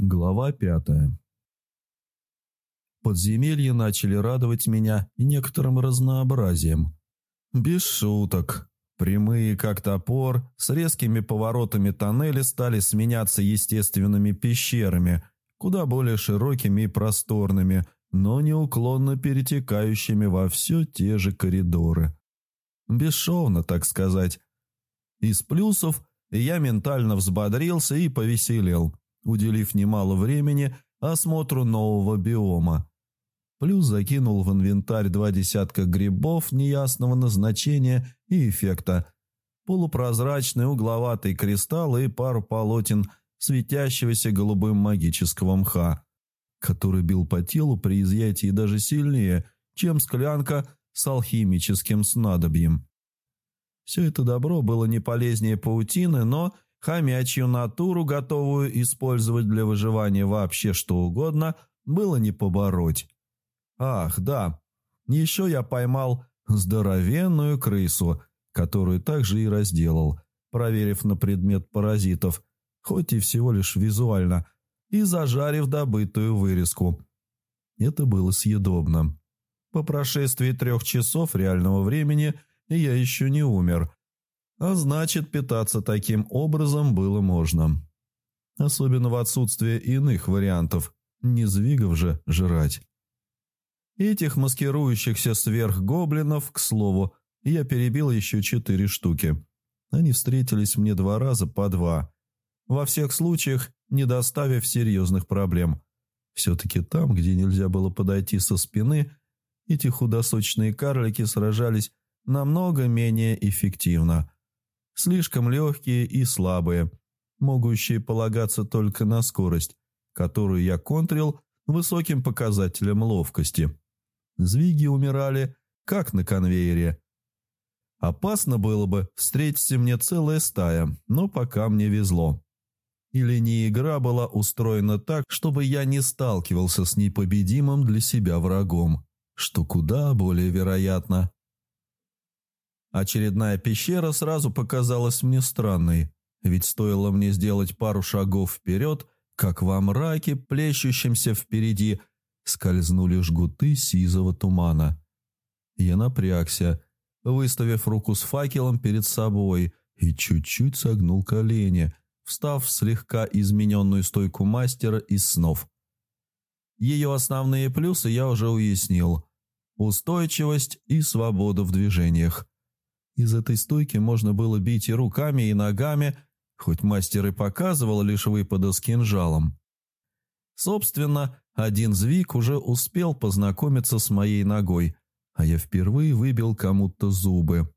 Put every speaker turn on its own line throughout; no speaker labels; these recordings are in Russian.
Глава пятая. Подземелья начали радовать меня некоторым разнообразием. Без шуток. Прямые, как топор, с резкими поворотами тоннели стали сменяться естественными пещерами, куда более широкими и просторными, но неуклонно перетекающими во все те же коридоры. Бесшовно, так сказать. Из плюсов я ментально взбодрился и повеселел – уделив немало времени осмотру нового биома. Плюс закинул в инвентарь два десятка грибов неясного назначения и эффекта, полупрозрачный угловатый кристалл и пару полотен светящегося голубым магического мха, который бил по телу при изъятии даже сильнее, чем склянка с алхимическим снадобьем. Все это добро было не полезнее паутины, но Хомячью натуру, готовую использовать для выживания вообще что угодно, было не побороть. Ах, да, еще я поймал здоровенную крысу, которую также и разделал, проверив на предмет паразитов, хоть и всего лишь визуально, и зажарив добытую вырезку. Это было съедобно. По прошествии трех часов реального времени я еще не умер, а значит, питаться таким образом было можно. Особенно в отсутствие иных вариантов, не звигов же жрать. Этих маскирующихся сверхгоблинов, к слову, я перебил еще четыре штуки. Они встретились мне два раза по два. Во всех случаях, не доставив серьезных проблем. Все-таки там, где нельзя было подойти со спины, эти худосочные карлики сражались намного менее эффективно – слишком легкие и слабые, могущие полагаться только на скорость, которую я контрил высоким показателем ловкости. Звиги умирали, как на конвейере. Опасно было бы встретиться мне целая стая, но пока мне везло. Или не игра была устроена так, чтобы я не сталкивался с непобедимым для себя врагом, что куда более вероятно. Очередная пещера сразу показалась мне странной, ведь стоило мне сделать пару шагов вперед, как во мраке, плещущемся впереди, скользнули жгуты сизого тумана. Я напрягся, выставив руку с факелом перед собой и чуть-чуть согнул колени, встав в слегка измененную стойку мастера из снов. Ее основные плюсы я уже уяснил – устойчивость и свобода в движениях. Из этой стойки можно было бить и руками, и ногами, хоть мастер и показывал лишь выпады с кинжалом. Собственно, один звик уже успел познакомиться с моей ногой, а я впервые выбил кому-то зубы.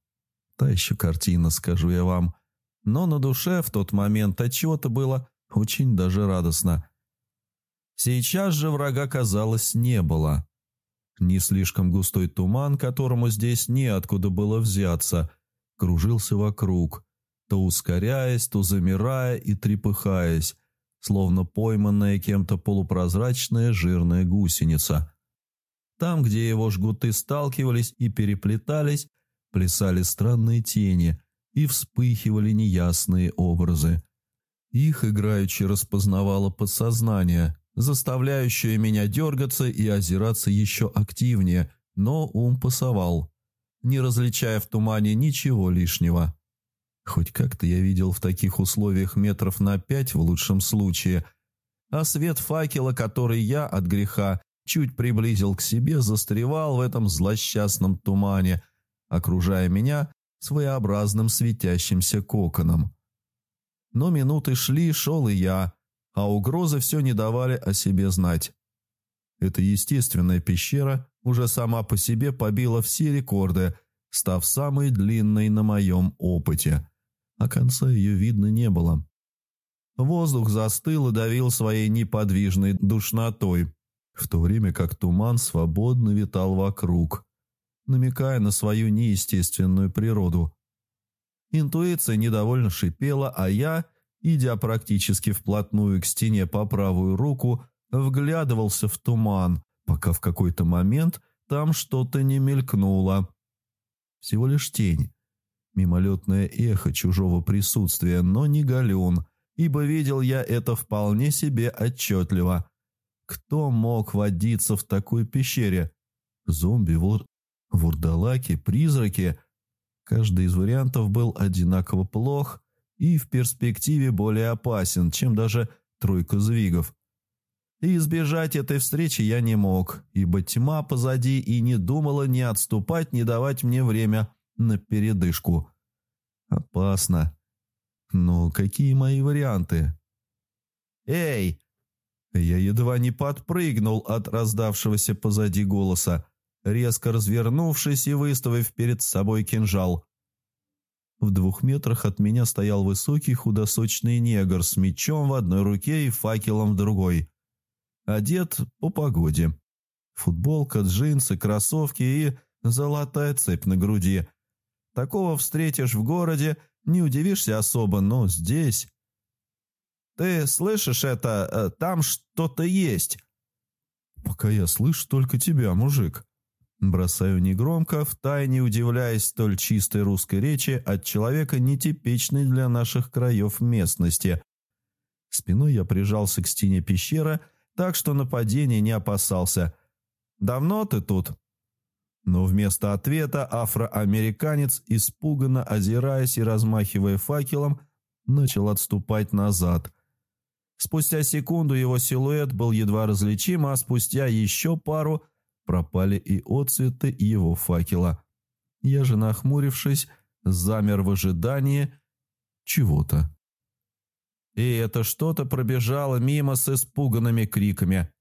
Та еще картина, скажу я вам. Но на душе в тот момент от чего-то было очень даже радостно. Сейчас же врага, казалось, не было. Не слишком густой туман, которому здесь неоткуда было взяться, кружился вокруг, то ускоряясь, то замирая и трепыхаясь, словно пойманная кем-то полупрозрачная жирная гусеница. Там, где его жгуты сталкивались и переплетались, плясали странные тени и вспыхивали неясные образы. Их играючи распознавало подсознание, заставляющее меня дергаться и озираться еще активнее, но ум пасовал, не различая в тумане ничего лишнего. Хоть как-то я видел в таких условиях метров на пять в лучшем случае, а свет факела, который я от греха чуть приблизил к себе, застревал в этом злосчастном тумане, окружая меня своеобразным светящимся коконом. Но минуты шли, шел и я, а угрозы все не давали о себе знать. Эта естественная пещера уже сама по себе побила все рекорды, став самой длинной на моем опыте, а конца ее видно не было. Воздух застыл и давил своей неподвижной душнотой, в то время как туман свободно витал вокруг, намекая на свою неестественную природу. Интуиция недовольно шипела, а я – идя практически вплотную к стене по правую руку, вглядывался в туман, пока в какой-то момент там что-то не мелькнуло. Всего лишь тень, мимолетное эхо чужого присутствия, но не галеон ибо видел я это вполне себе отчетливо. Кто мог водиться в такой пещере? Зомби, вур... вурдалаки, призраки? Каждый из вариантов был одинаково плох и в перспективе более опасен, чем даже тройка звигов. И избежать этой встречи я не мог, ибо тьма позади и не думала ни отступать, ни давать мне время на передышку. Опасно. Но какие мои варианты? «Эй!» Я едва не подпрыгнул от раздавшегося позади голоса, резко развернувшись и выставив перед собой кинжал. В двух метрах от меня стоял высокий худосочный негр с мечом в одной руке и факелом в другой. Одет по погоде. Футболка, джинсы, кроссовки и золотая цепь на груди. Такого встретишь в городе, не удивишься особо, но здесь... «Ты слышишь это? Э, там что-то есть!» «Пока я слышу только тебя, мужик». Бросаю негромко, втайне удивляясь столь чистой русской речи от человека, нетипичной для наших краев местности. Спиной я прижался к стене пещеры, так что нападения не опасался. «Давно ты тут?» Но вместо ответа афроамериканец, испуганно озираясь и размахивая факелом, начал отступать назад – Спустя секунду его силуэт был едва различим, а спустя еще пару пропали и отцветы его факела. Я же, нахмурившись, замер в ожидании чего-то. И это что-то пробежало мимо с испуганными криками.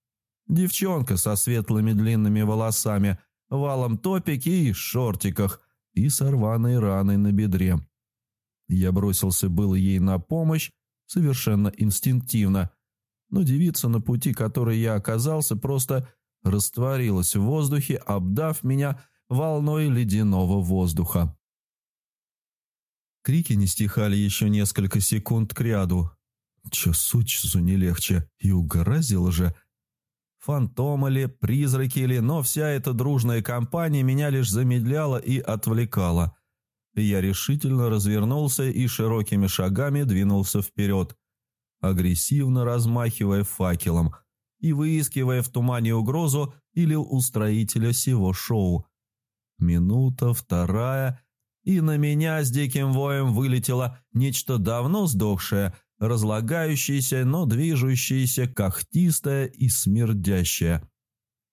Девчонка со светлыми длинными волосами, валом топики и шортиках и с рваной раной на бедре. Я бросился было ей на помощь, совершенно инстинктивно. Но девица на пути, который я оказался, просто растворилась в воздухе, обдав меня волной ледяного воздуха. Крики не стихали еще несколько секунд к ряду. Че сучцу не легче, и угораздило же. Фантомы ли, призраки ли, но вся эта дружная компания меня лишь замедляла и отвлекала. Я решительно развернулся и широкими шагами двинулся вперед, агрессивно размахивая факелом и выискивая в тумане угрозу или устроителя всего шоу. Минута, вторая, и на меня с диким воем вылетело нечто давно сдохшее, разлагающееся, но движущееся, когтистое и смердящее.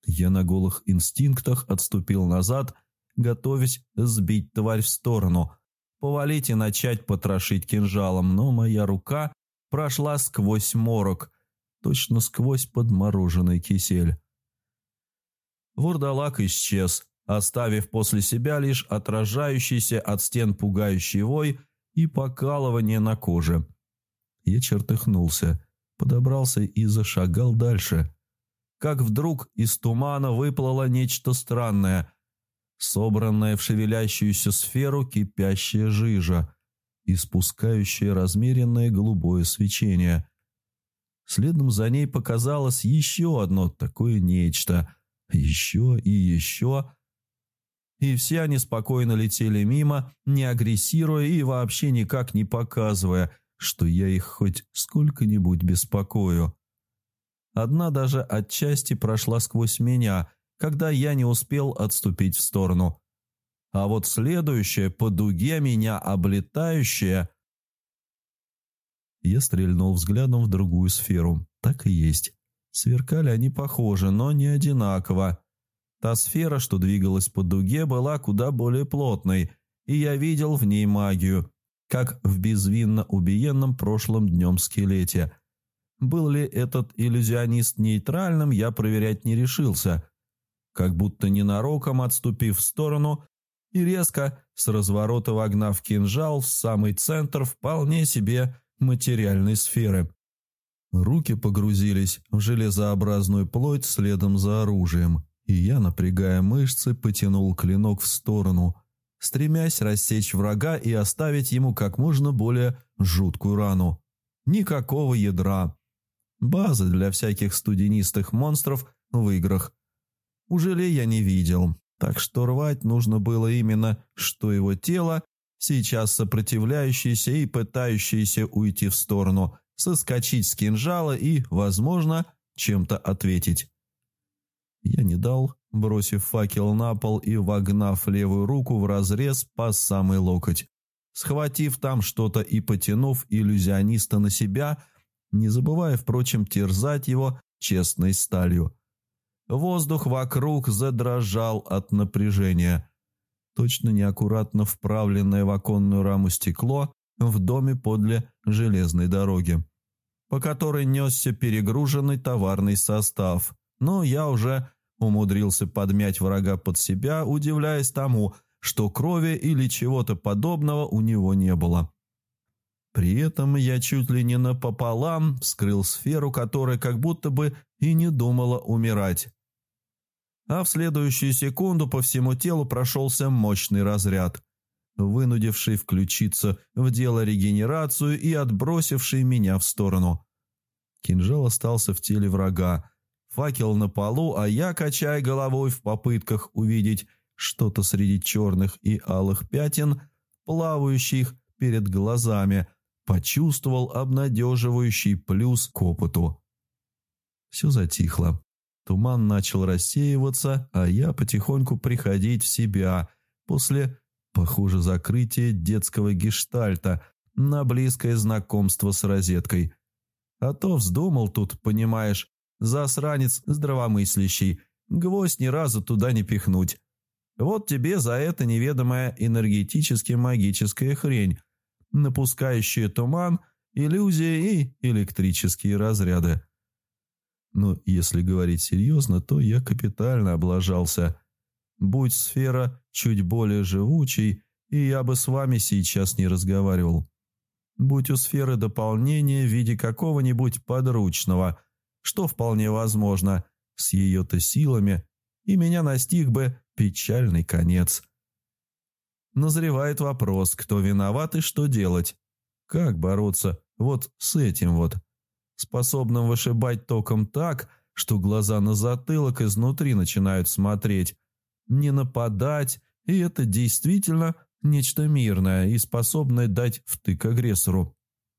Я на голых инстинктах отступил назад – готовясь сбить тварь в сторону, повалить и начать потрошить кинжалом, но моя рука прошла сквозь морок, точно сквозь подмороженный кисель. Вурдалак исчез, оставив после себя лишь отражающийся от стен пугающий вой и покалывание на коже. Я чертыхнулся, подобрался и зашагал дальше. Как вдруг из тумана выплыло нечто странное – собранная в шевелящуюся сферу кипящая жижа, испускающая размеренное голубое свечение. Следом за ней показалось еще одно такое нечто, еще и еще. И все они спокойно летели мимо, не агрессируя и вообще никак не показывая, что я их хоть сколько-нибудь беспокою. Одна даже отчасти прошла сквозь меня – когда я не успел отступить в сторону. А вот следующее по дуге меня облетающее... Я стрельнул взглядом в другую сферу. Так и есть. Сверкали они похожи, но не одинаково. Та сфера, что двигалась по дуге, была куда более плотной, и я видел в ней магию, как в безвинно убиенном прошлом днем скелете. Был ли этот иллюзионист нейтральным, я проверять не решился, как будто ненароком отступив в сторону и резко с разворота вогнав кинжал в самый центр вполне себе материальной сферы. Руки погрузились в железообразную плоть следом за оружием, и я, напрягая мышцы, потянул клинок в сторону, стремясь рассечь врага и оставить ему как можно более жуткую рану. Никакого ядра. База для всяких студенистых монстров в играх. Ужелей я не видел, так что рвать нужно было именно, что его тело, сейчас сопротивляющееся и пытающееся уйти в сторону, соскочить с кинжала и, возможно, чем-то ответить. Я не дал, бросив факел на пол и вогнав левую руку в разрез по самый локоть. Схватив там что-то и потянув иллюзиониста на себя, не забывая, впрочем, терзать его честной сталью. Воздух вокруг задрожал от напряжения. Точно неаккуратно вправленное в оконную раму стекло в доме подле железной дороги, по которой несся перегруженный товарный состав. Но я уже умудрился подмять врага под себя, удивляясь тому, что крови или чего-то подобного у него не было. При этом я чуть ли не напополам вскрыл сферу, которая как будто бы и не думала умирать. А в следующую секунду по всему телу прошелся мощный разряд, вынудивший включиться в дело регенерацию и отбросивший меня в сторону. Кинжал остался в теле врага, факел на полу, а я, качая головой в попытках увидеть что-то среди черных и алых пятен, плавающих перед глазами, почувствовал обнадеживающий плюс к опыту. Все затихло. Туман начал рассеиваться, а я потихоньку приходить в себя после, похоже, закрытия детского гештальта на близкое знакомство с розеткой. А то вздумал тут, понимаешь, Засранец здравомыслящий. Гвоздь ни разу туда не пихнуть. Вот тебе за это неведомая энергетически-магическая хрень, напускающая туман, иллюзии и электрические разряды. Но если говорить серьезно, то я капитально облажался. Будь сфера чуть более живучей, и я бы с вами сейчас не разговаривал. Будь у сферы дополнение в виде какого-нибудь подручного – что вполне возможно, с ее-то силами, и меня настиг бы печальный конец. Назревает вопрос, кто виноват и что делать. Как бороться вот с этим вот, способным вышибать током так, что глаза на затылок изнутри начинают смотреть, не нападать, и это действительно нечто мирное и способное дать втык агрессору.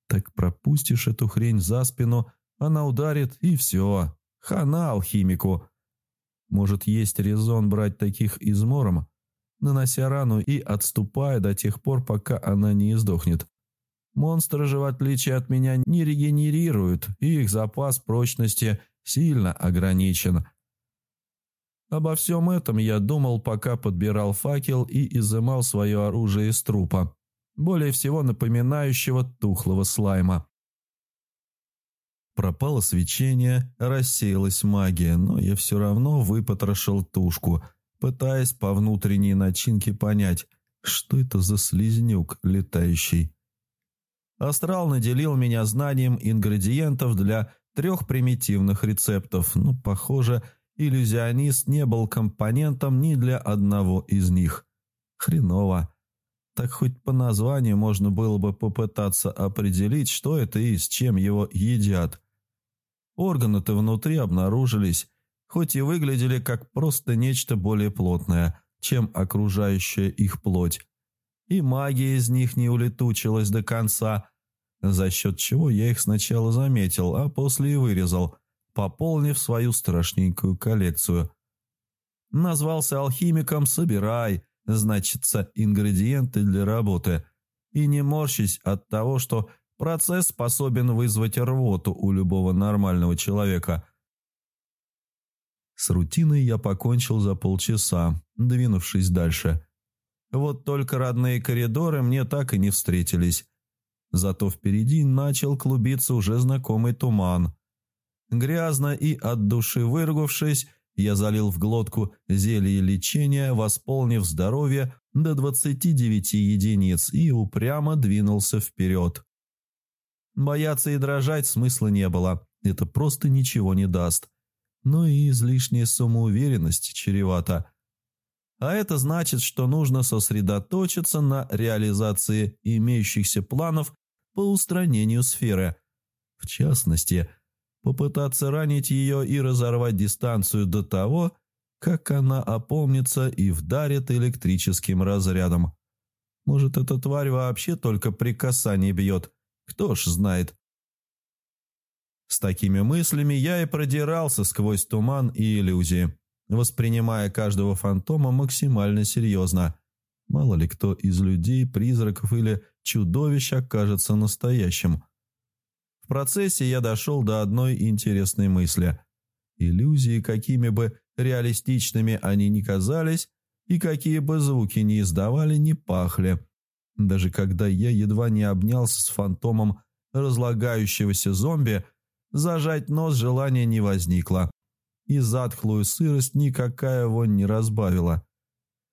Так пропустишь эту хрень за спину она ударит, и все. Хана алхимику. Может, есть резон брать таких измором, нанося рану и отступая до тех пор, пока она не издохнет. Монстры же, в отличие от меня, не регенерируют, и их запас прочности сильно ограничен. Обо всем этом я думал, пока подбирал факел и изымал свое оружие из трупа, более всего напоминающего тухлого слайма. Пропало свечение, рассеялась магия, но я все равно выпотрошил тушку, пытаясь по внутренней начинке понять, что это за слизнюк летающий. Астрал наделил меня знанием ингредиентов для трех примитивных рецептов, но, похоже, иллюзионист не был компонентом ни для одного из них. Хреново. Так хоть по названию можно было бы попытаться определить, что это и с чем его едят. Органы-то внутри обнаружились, хоть и выглядели как просто нечто более плотное, чем окружающая их плоть. И магия из них не улетучилась до конца, за счет чего я их сначала заметил, а после и вырезал, пополнив свою страшненькую коллекцию. Назвался алхимиком «Собирай», значится, ингредиенты для работы. И не морщись от того, что Процесс способен вызвать рвоту у любого нормального человека. С рутиной я покончил за полчаса, двинувшись дальше. Вот только родные коридоры мне так и не встретились. Зато впереди начал клубиться уже знакомый туман. Грязно и от души выругавшись, я залил в глотку зелье лечения, восполнив здоровье до 29 единиц и упрямо двинулся вперед. Бояться и дрожать смысла не было. Это просто ничего не даст. Но и излишняя самоуверенность чревата. А это значит, что нужно сосредоточиться на реализации имеющихся планов по устранению сферы. В частности, попытаться ранить ее и разорвать дистанцию до того, как она опомнится и вдарит электрическим разрядом. Может, эта тварь вообще только при касании бьет – кто ж знает. С такими мыслями я и продирался сквозь туман и иллюзии, воспринимая каждого фантома максимально серьезно. Мало ли кто из людей, призраков или чудовищ окажется настоящим. В процессе я дошел до одной интересной мысли. Иллюзии, какими бы реалистичными они ни казались, и какие бы звуки ни издавали, не пахли. Даже когда я едва не обнялся с фантомом разлагающегося зомби, зажать нос желания не возникло. И затхлую сырость никакая вонь не разбавила.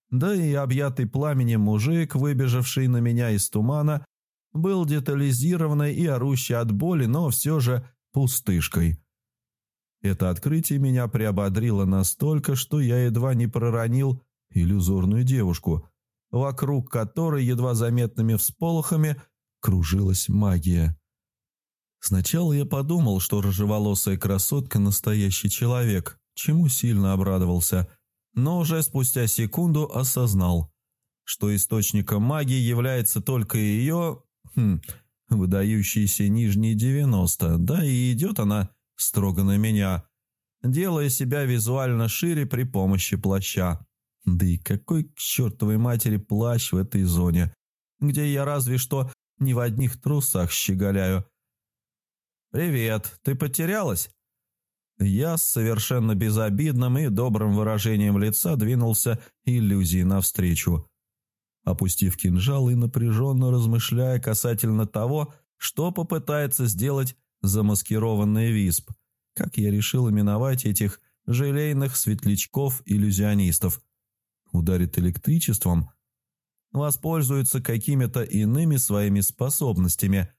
Да и объятый пламенем мужик, выбежавший на меня из тумана, был детализированный и орущий от боли, но все же пустышкой. Это открытие меня приободрило настолько, что я едва не проронил иллюзорную девушку, вокруг которой едва заметными всполохами кружилась магия. Сначала я подумал, что рыжеволосая красотка – настоящий человек, чему сильно обрадовался, но уже спустя секунду осознал, что источником магии является только ее, хм, выдающиеся нижние 90, да и идет она строго на меня, делая себя визуально шире при помощи плаща. Да и какой к чертовой матери плащ в этой зоне, где я разве что не в одних трусах щеголяю – «Привет, ты потерялась?» Я с совершенно безобидным и добрым выражением лица двинулся иллюзии навстречу, опустив кинжал и напряженно размышляя касательно того, что попытается сделать замаскированный висп, как я решил именовать этих желейных светлячков-иллюзионистов. Ударит электричеством, воспользуется какими-то иными своими способностями,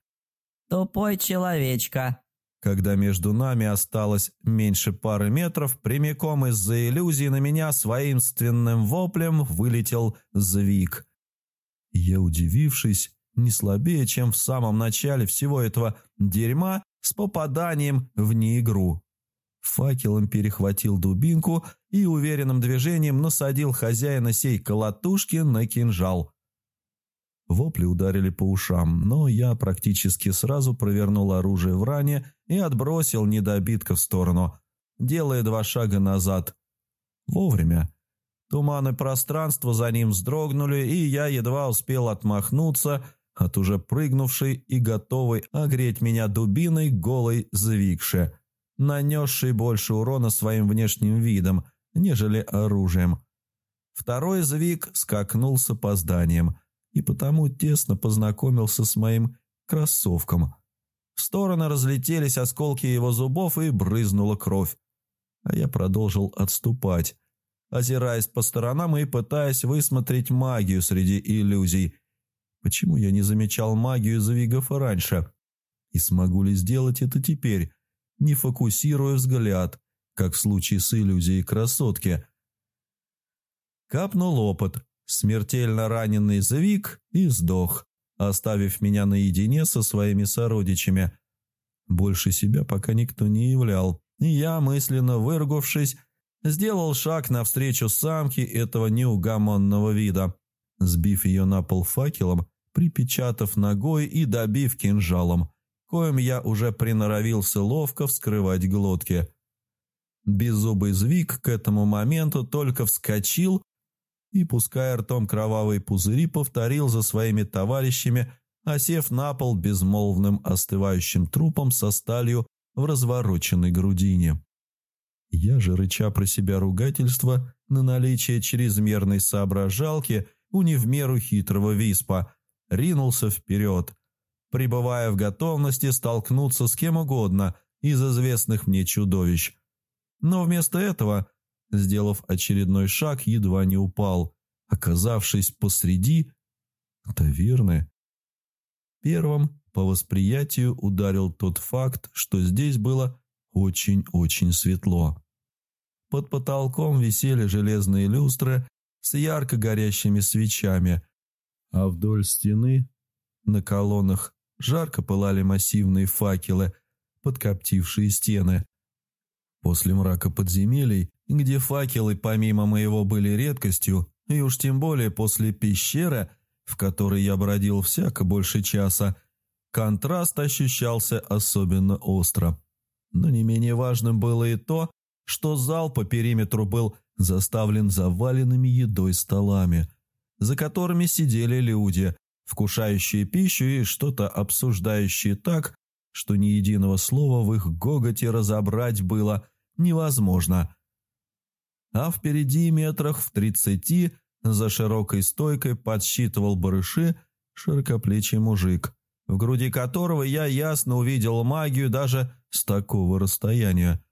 «Тупой человечка».
Когда между нами осталось меньше пары метров, прямиком из-за иллюзии на меня своим ственным воплем вылетел Звик. Я, удивившись, не слабее, чем в самом начале всего этого дерьма с попаданием в неигру. Факелом перехватил дубинку и уверенным движением насадил хозяина сей колотушки на кинжал. Вопли ударили по ушам, но я практически сразу провернул оружие в ране и отбросил недобитка в сторону, делая два шага назад. Вовремя. Туманы пространства за ним вздрогнули, и я едва успел отмахнуться от уже прыгнувшей и готовой огреть меня дубиной голой звикше, нанесшей больше урона своим внешним видом, нежели оружием. Второй звик скакнул с опозданием – и потому тесно познакомился с моим кроссовком. В стороны разлетелись осколки его зубов и брызнула кровь. А я продолжил отступать, озираясь по сторонам и пытаясь высмотреть магию среди иллюзий. Почему я не замечал магию Звигов раньше? И смогу ли сделать это теперь, не фокусируя взгляд, как в случае с иллюзией красотки? Капнул опыт, Смертельно раненый Звик и сдох, оставив меня наедине со своими сородичами. Больше себя пока никто не являл, и я, мысленно выругавшись, сделал шаг навстречу самке этого неугомонного вида, сбив ее на пол факелом, припечатав ногой и добив кинжалом, коим я уже приноровился ловко вскрывать глотки. Беззубый Звик к этому моменту только вскочил и, пуская ртом кровавые пузыри, повторил за своими товарищами, осев на пол безмолвным остывающим трупом со сталью в развороченной грудине. Я же, рыча про себя ругательство на наличие чрезмерной соображалки у не в меру хитрого виспа, ринулся вперед, пребывая в готовности столкнуться с кем угодно из известных мне чудовищ. Но вместо этого сделав очередной шаг, едва не упал, оказавшись посреди таверны. Первым по восприятию ударил тот факт, что здесь было очень-очень светло. Под потолком висели железные люстры с ярко горящими свечами, а вдоль стены на колоннах жарко пылали массивные факелы, подкоптившие стены. После мрака подземелий где факелы помимо моего были редкостью, и уж тем более после пещеры, в которой я бродил всяко больше часа, контраст ощущался особенно остро. Но не менее важным было и то, что зал по периметру был заставлен заваленными едой столами, за которыми сидели люди, вкушающие пищу и что-то обсуждающие так, что ни единого слова в их гоготе разобрать было невозможно. А впереди метрах в тридцати за широкой стойкой подсчитывал барыши широкоплечий мужик, в груди которого я ясно увидел магию даже с такого расстояния.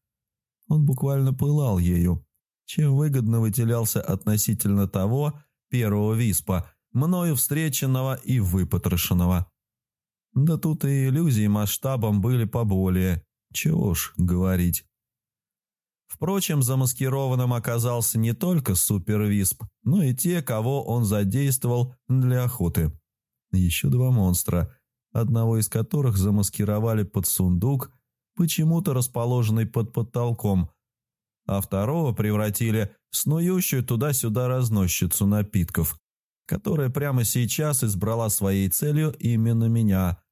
Он буквально пылал ею, чем выгодно выделялся относительно того первого виспа, мною встреченного и выпотрошенного. Да тут и иллюзии масштабом были поболее, чего уж говорить. Впрочем, замаскированным оказался не только супервисп, но и те, кого он задействовал для охоты. Еще два монстра, одного из которых замаскировали под сундук, почему-то расположенный под потолком, а второго превратили в снующую туда-сюда разносчицу напитков, которая прямо сейчас избрала своей целью именно меня.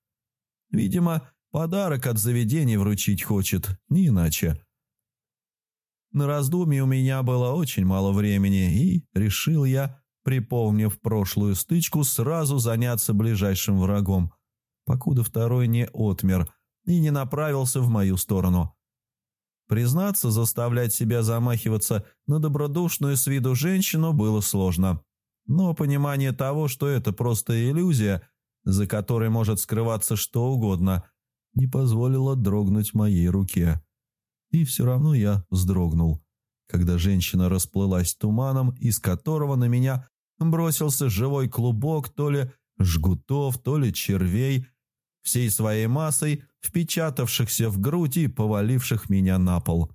Видимо, подарок от заведения вручить хочет, не иначе. На раздумье у меня было очень мало времени, и решил я, припомнив прошлую стычку, сразу заняться ближайшим врагом, покуда второй не отмер и не направился в мою сторону. Признаться, заставлять себя замахиваться на добродушную с виду женщину было сложно. Но понимание того, что это просто иллюзия, за которой может скрываться что угодно, не позволило дрогнуть моей руке. И все равно я вздрогнул, когда женщина расплылась туманом, из которого на меня бросился живой клубок то ли жгутов, то ли червей, всей своей массой, впечатавшихся в грудь и поваливших меня на пол.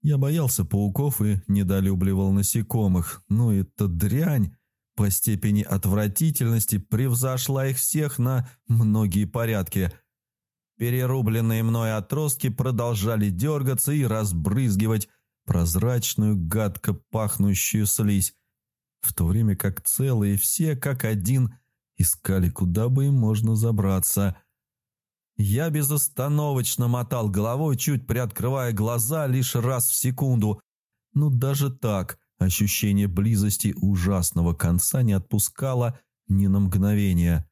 Я боялся пауков и недолюбливал насекомых, но эта дрянь по степени отвратительности превзошла их всех на многие порядки – Перерубленные мной отростки продолжали дергаться и разбрызгивать прозрачную, гадко пахнущую слизь, в то время как целые все, как один, искали, куда бы им можно забраться. Я безостановочно мотал головой, чуть приоткрывая глаза лишь раз в секунду. Но даже так ощущение близости ужасного конца не отпускало ни на мгновение.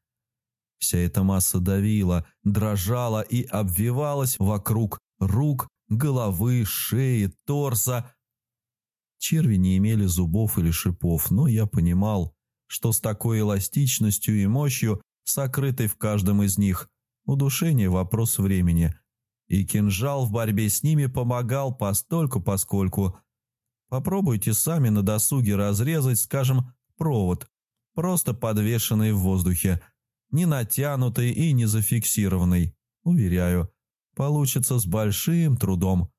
Вся эта масса давила, дрожала и обвивалась вокруг рук, головы, шеи, торса. Черви не имели зубов или шипов, но я понимал, что с такой эластичностью и мощью, сокрытой в каждом из них, удушение – вопрос времени. И кинжал в борьбе с ними помогал постольку-поскольку. Попробуйте сами на досуге разрезать, скажем, провод, просто подвешенный в воздухе – не натянутый и не зафиксированный. Уверяю, получится с большим трудом.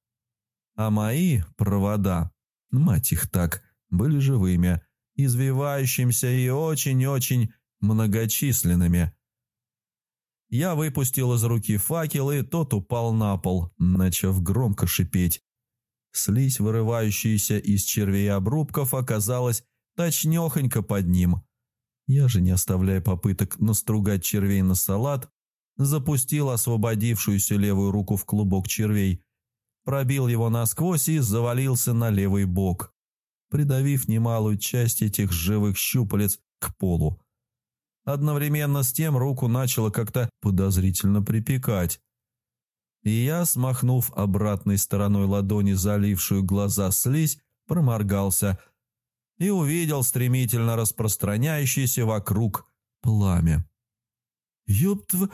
А мои провода, мать их так, были живыми, извивающимися и очень-очень многочисленными. Я выпустил из руки факел, и тот упал на пол, начав громко шипеть. Слизь, вырывающаяся из червей обрубков, оказалась точнёхонько под ним. Я же, не оставляя попыток настругать червей на салат, запустил освободившуюся левую руку в клубок червей, пробил его насквозь и завалился на левый бок, придавив немалую часть этих живых щупалец к полу. Одновременно с тем руку начало как-то подозрительно припекать. И я, смахнув обратной стороной ладони залившую глаза слизь, проморгался – и увидел стремительно распространяющееся вокруг пламя. «Ёптв...»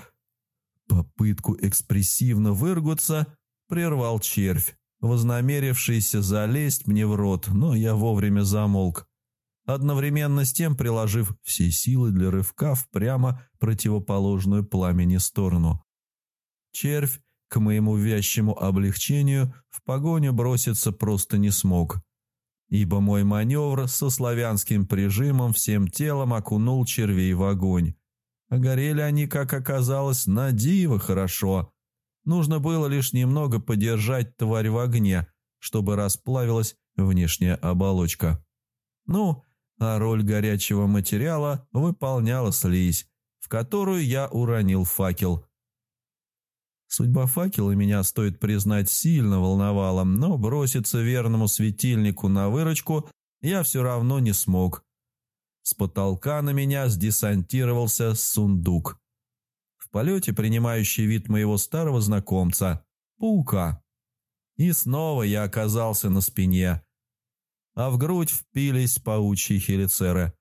Попытку экспрессивно выргуться прервал червь, вознамерившийся залезть мне в рот, но я вовремя замолк, одновременно с тем приложив все силы для рывка в прямо противоположную пламени сторону. Червь, к моему вящему облегчению, в погоню броситься просто не смог – ибо мой маневр со славянским прижимом всем телом окунул червей в огонь. А горели они, как оказалось, на диво хорошо. Нужно было лишь немного подержать тварь в огне, чтобы расплавилась внешняя оболочка. Ну, а роль горячего материала выполняла слизь, в которую я уронил факел. Судьба факела меня, стоит признать, сильно волновала, но броситься верному светильнику на выручку я все равно не смог. С потолка на меня сдесантировался сундук. В полете принимающий вид моего старого знакомца – паука. И снова я оказался на спине, а в грудь впились паучьи хелицеры.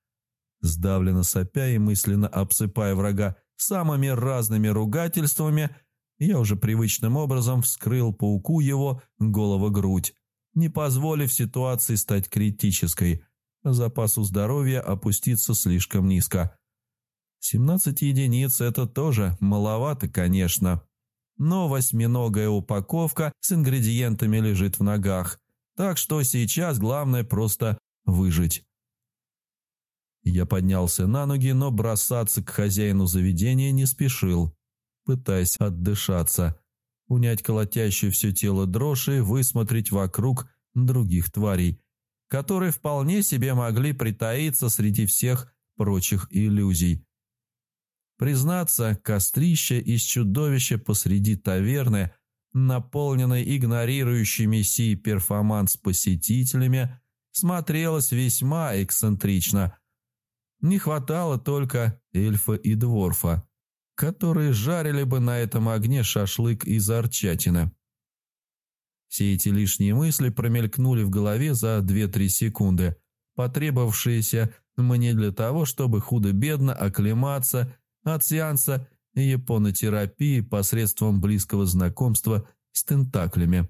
Сдавленно сопя и мысленно обсыпая врага самыми разными ругательствами, я уже привычным образом вскрыл пауку его голову-грудь, не позволив ситуации стать критической, запасу здоровья опуститься слишком низко. 17 единиц – это тоже маловато, конечно. Но восьминогая упаковка с ингредиентами лежит в ногах, так что сейчас главное просто выжить. Я поднялся на ноги, но бросаться к хозяину заведения не спешил, пытаясь отдышаться, унять колотящую все тело дрожь и высмотреть вокруг других тварей, которые вполне себе могли притаиться среди всех прочих иллюзий. Признаться, кострище из чудовища посреди таверны – наполненной игнорирующими сей перформанс посетителями, смотрелась весьма эксцентрично. Не хватало только эльфа и дворфа, которые жарили бы на этом огне шашлык из арчатины. Все эти лишние мысли промелькнули в голове за 2-3 секунды, потребовавшиеся мне для того, чтобы худо-бедно оклематься от сеанса японотерапии посредством близкого знакомства с тентаклями.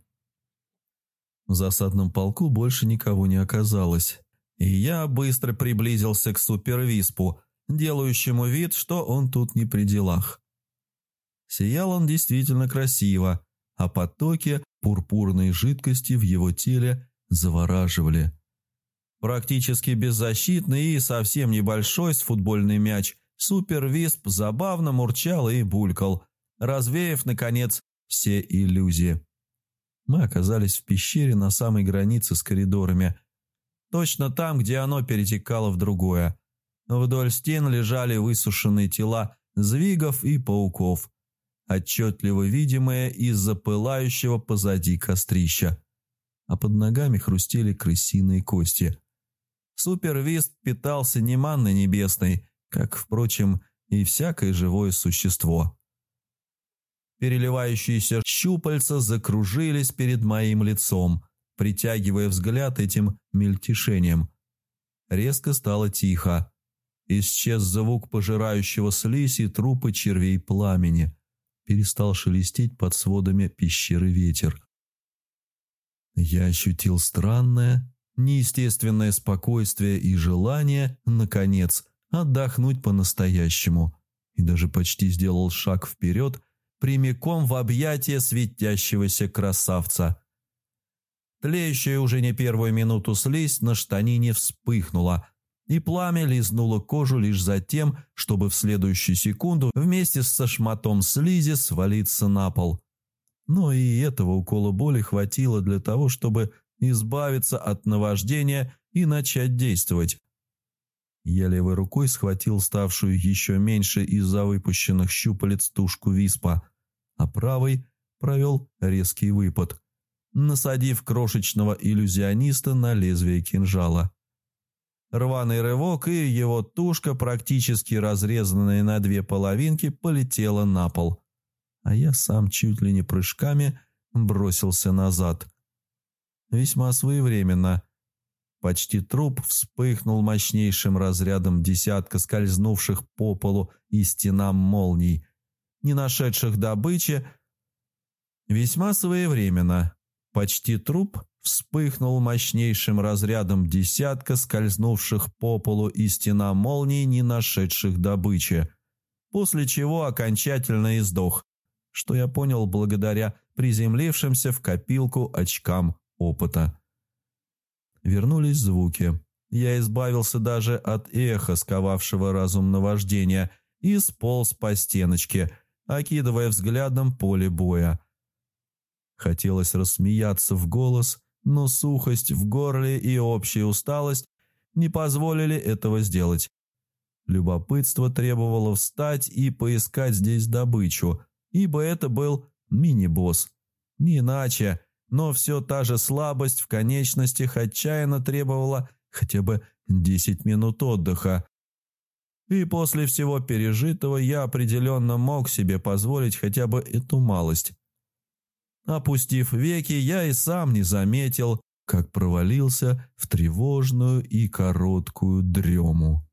В засадном полку больше никого не оказалось, и я быстро приблизился к супервиспу, делающему вид, что он тут не при делах. Сиял он действительно красиво, а потоки пурпурной жидкости в его теле завораживали. Практически беззащитный и совсем небольшой с футбольный мяч Супервисп забавно мурчал и булькал, развеяв, наконец, все иллюзии. Мы оказались в пещере на самой границе с коридорами. Точно там, где оно перетекало в другое. Вдоль стен лежали высушенные тела звигов и пауков, отчетливо видимые из-за пылающего позади кострища. А под ногами хрустели крысиные кости. Супервист питался не манной небесной, как, впрочем, и всякое живое существо. Переливающиеся щупальца закружились перед моим лицом, притягивая взгляд этим мельтешением. Резко стало тихо. Исчез звук пожирающего слизь и трупы червей пламени. Перестал шелестеть под сводами пещеры ветер. Я ощутил странное, неестественное спокойствие и желание, наконец, отдохнуть по-настоящему, и даже почти сделал шаг вперед, прямиком в объятия светящегося красавца. Тлеющая уже не первую минуту слизь на штанине вспыхнула, и пламя лизнуло кожу лишь за тем, чтобы в следующую секунду вместе со шматом слизи свалиться на пол. Но и этого укола боли хватило для того, чтобы избавиться от наваждения и начать действовать. Я левой рукой схватил ставшую еще меньше из-за выпущенных щупалец тушку виспа, а правой провел резкий выпад, насадив крошечного иллюзиониста на лезвие кинжала. Рваный рывок, и его тушка, практически разрезанная на две половинки, полетела на пол. А я сам чуть ли не прыжками бросился назад. Весьма своевременно – Почти труп вспыхнул мощнейшим разрядом десятка скользнувших по полу и стенам молний, не нашедших добычи. Весьма своевременно. Почти труп вспыхнул мощнейшим разрядом десятка скользнувших по полу и стенам молний, не нашедших добычи, после чего окончательно издох, что я понял благодаря приземлившимся в копилку очкам опыта вернулись звуки. Я избавился даже от эха, сковавшего разум наваждения, и сполз по стеночке, окидывая взглядом поле боя. Хотелось рассмеяться в голос, но сухость в горле и общая усталость не позволили этого сделать. Любопытство требовало встать и поискать здесь добычу, ибо это был Мини-босс. Не иначе, но все та же слабость в конечностях отчаянно требовала хотя бы 10 минут отдыха. И после всего пережитого я определенно мог себе позволить хотя бы эту малость. Опустив веки, я и сам не заметил, как провалился в тревожную и короткую дрему.